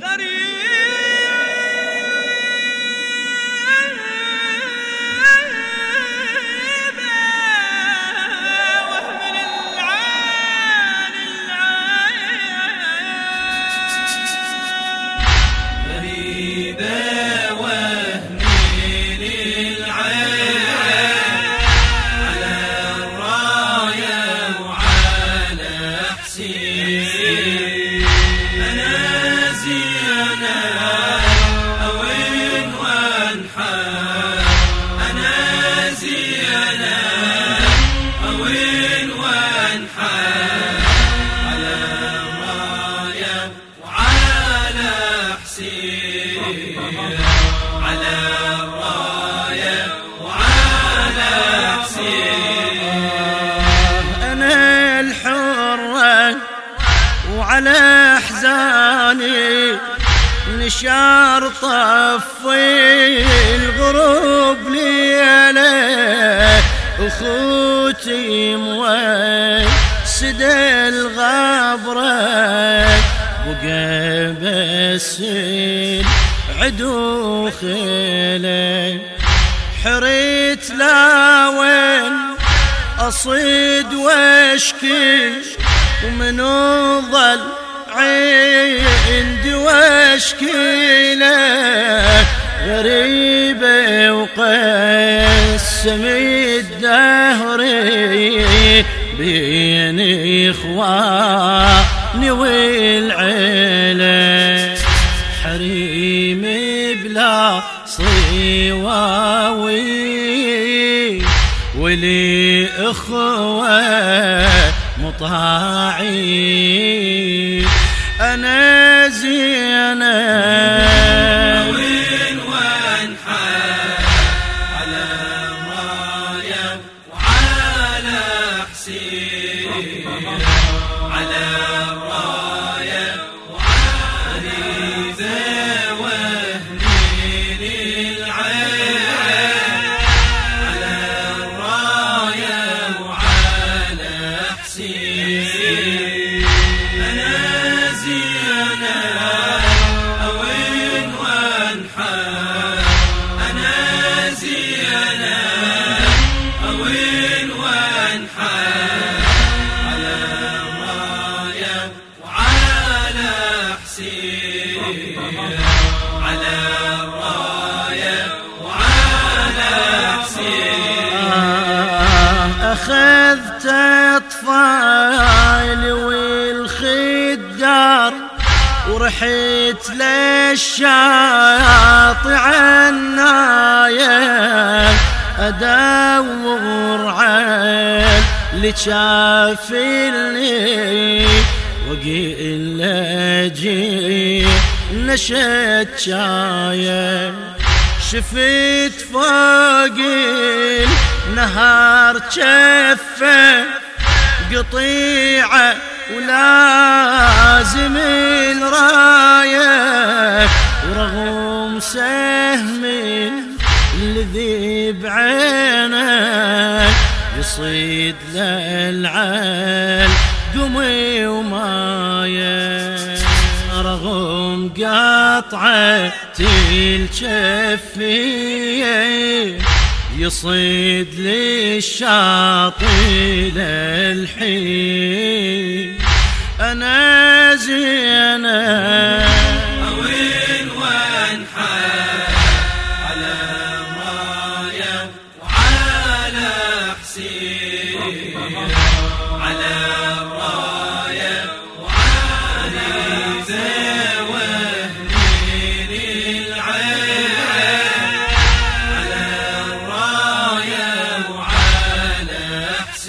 غریب! على أحزاني نشار طفي الغروب ليلة. أخوتي موسد الغبرة بقى بس عدو خيله حريت لا وين أصيد وأشكي ومن ظل عندي وأشكي غريبة وقسم الدهر بين إخواني. ولي أخوة مطاعي. أنا زينب. أخذت أطفالي والخدار ورحت للشاطئ عناية أدور عن اللي شافني وقيل لجي نشت شايه شفت فوق النهار جفة قطيعة ولازم الراية ورغم سهم الذي بعينه يصيد للعال قمي وماية رغم قطعة الجفية يصيد للشاطئ للحين. أنا زينب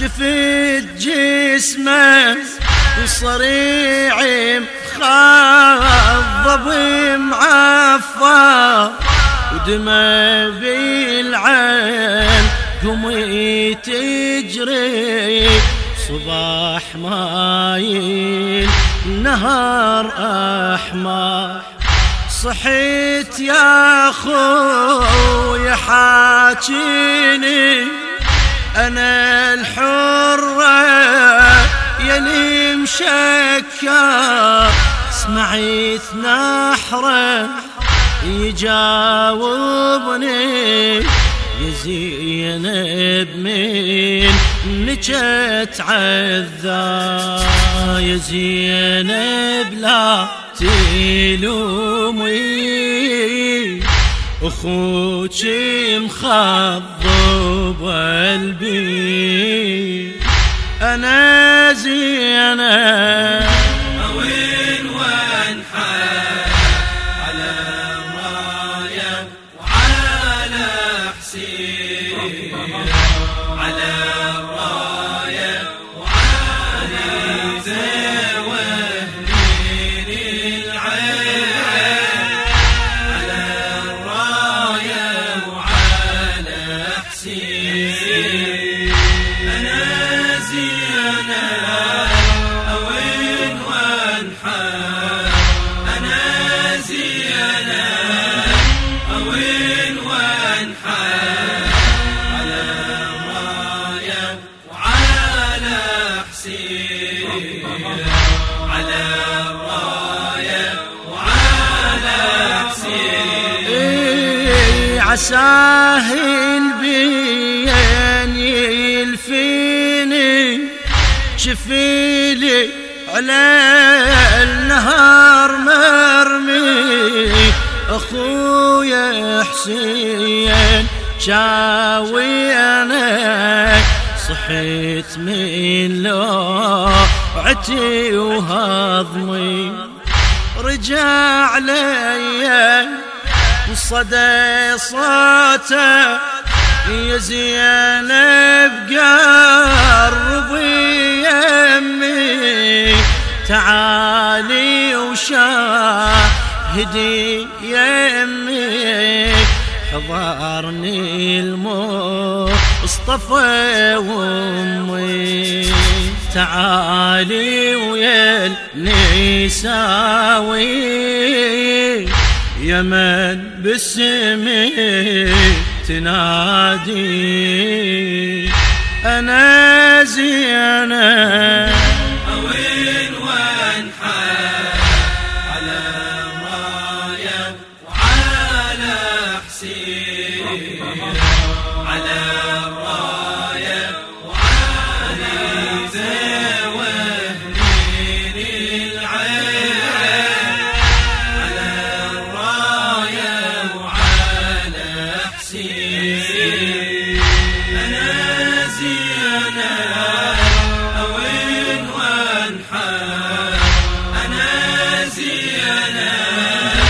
شفت جسمه وصريعي مخاف حفار ودمى بالعين قمي تجري صباح مايل نهار أحمر. صحيت يا خوي حاجيني أنا الحرة يلي مشكر سمعت نحره يجاوبني يا زينب من نجت عذا يا زينب لا تلومي. أخوك مخضب قلبي. أنا زينب وين وانحى عساه البين يلفيني شفيلي على النهار مرمي. أخويا حسين شاوي أنا صحيت من لوعتي وهضمي. رجع لي صدى صوته يا زينب قربي يمي تعالي وشاهدي يمي حضرني المصطفى وأمي. تعالي ويا النساوي. يا من باسمي تنادي. أنا زينب. أوين وانحى على راية وعلى حسين أوين وانحى أنا زينب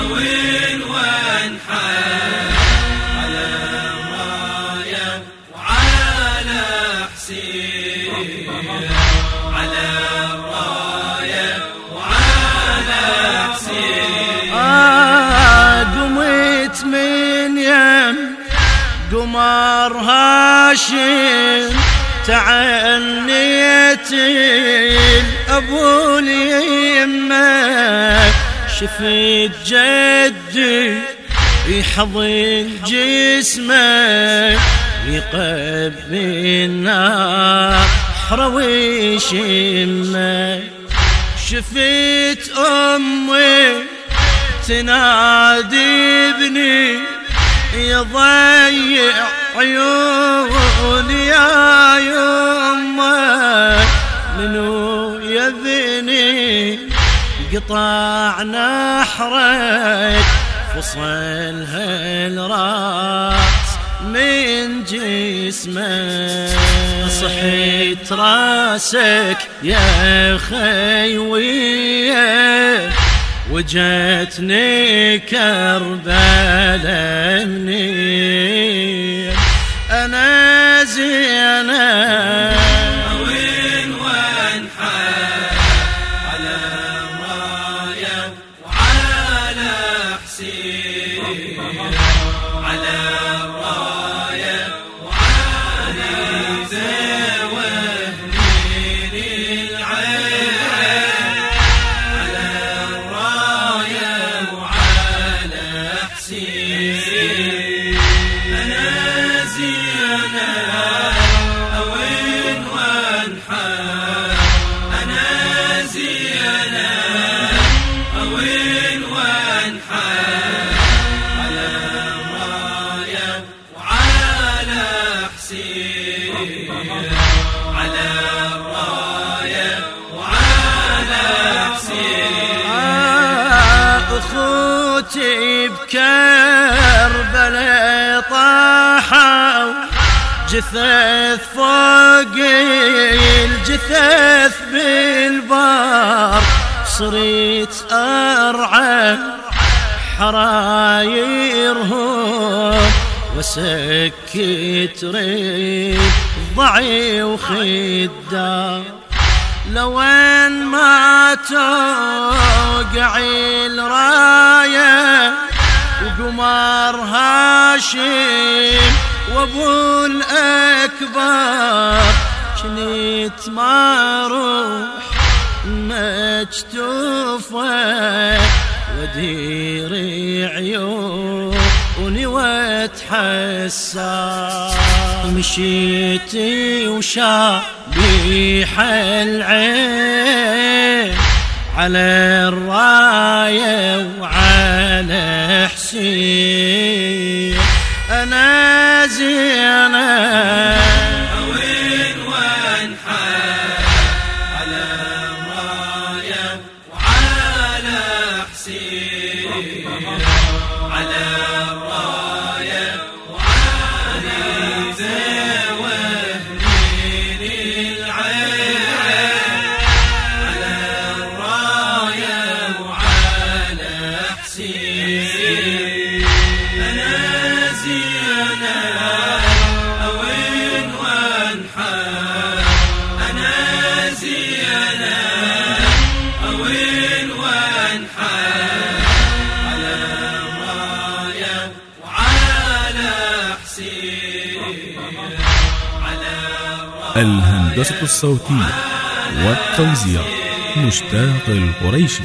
أوين وانحى على راية وعلى حسين على راية وعلى حسين آه قمت من يم تعنيت الابو اليمة شفت جدي يحضن جسمه يقبل نحر ويشمه شفت أمي تنادي ابني يضيع عيوني يا يمه منو يذني؟ قطع نحرك فصلها الراس من جسمه. صحيت راسك يا خيوية وجتني كربلاء مني زينب وين وانحى على رايه وعلى حسين. طاحوا جثث فوق الجثث بالبار صريت أرعى حرايرهم وسكت ريب ضعي وخدام لوين ما توقع الراية وقمر هاشم وابو الأكبر. كنت ما روح مجتوفة ودير عيوني واتحسر مشيتي وشابيح العين على الراية وعلى حسين أنا زينب وين وانحل على راية وعلى حسين على الهندسة الصوتية والتوزيع مشتاق القريشي.